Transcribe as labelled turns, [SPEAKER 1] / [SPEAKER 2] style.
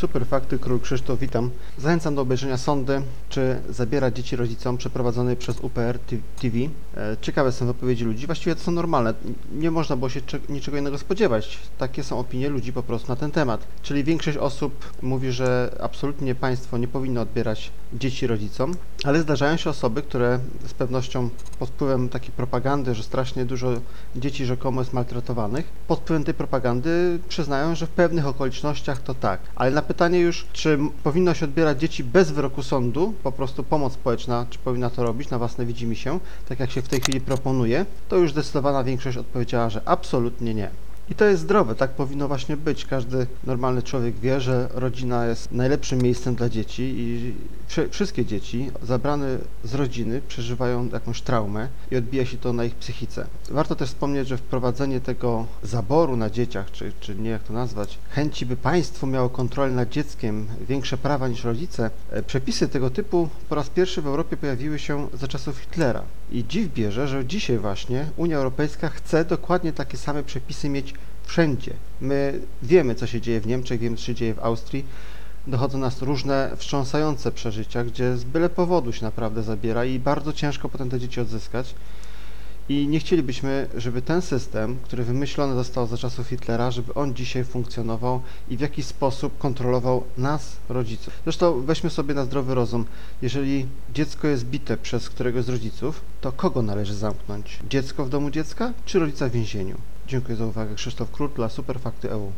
[SPEAKER 1] Super Fakty, Król Krzysztof, witam. Zachęcam do obejrzenia sondy, czy zabiera dzieci rodzicom przeprowadzonej przez UPR TV. E, Ciekawe są wypowiedzi ludzi, właściwie to są normalne. Nie można było się cze- niczego innego spodziewać. Takie są opinie ludzi po prostu na ten temat. Czyli większość osób mówi, że absolutnie państwo nie powinno odbierać dzieci rodzicom, ale zdarzają się osoby, które z pewnością pod wpływem takiej propagandy, że strasznie dużo dzieci rzekomo jest maltretowanych, pod wpływem tej propagandy przyznają, że w pewnych okolicznościach to tak. Ale na pytanie już, czy powinno się odbierać dzieci bez wyroku sądu, po prostu pomoc społeczna, czy powinna to robić? Na własne widzimy się, tak jak się w tej chwili proponuje, to już zdecydowana większość odpowiedziała, że absolutnie nie. I to jest zdrowe, tak powinno właśnie być. Każdy normalny człowiek wie, że rodzina jest najlepszym miejscem dla dzieci i wszy- wszystkie dzieci zabrane z rodziny przeżywają jakąś traumę i odbija się to na ich psychice. Warto też wspomnieć, że wprowadzenie tego zaboru na dzieciach, czy, czy nie jak to nazwać, chęci, by państwo miało kontrolę nad dzieckiem, większe prawa niż rodzice, e, przepisy tego typu po raz pierwszy w Europie pojawiły się za czasów Hitlera. I dziw bierze, że dzisiaj właśnie Unia Europejska chce dokładnie takie same przepisy mieć wszędzie. My wiemy, co się dzieje w Niemczech, wiemy, co się dzieje w Austrii. Dochodzą nas różne wstrząsające przeżycia, gdzie z byle powodu się naprawdę zabiera i bardzo ciężko potem te dzieci odzyskać. I nie chcielibyśmy, żeby ten system, który wymyślony został za czasów Hitlera, żeby on dzisiaj funkcjonował i w jakiś sposób kontrolował nas, rodziców. Zresztą weźmy sobie na zdrowy rozum. Jeżeli dziecko jest bite przez któregoś z rodziców, to kogo należy zamknąć? Dziecko w domu dziecka, czy rodzica w więzieniu? Dziękuję za uwagę. Krzysztof Król dla Superfakty EU.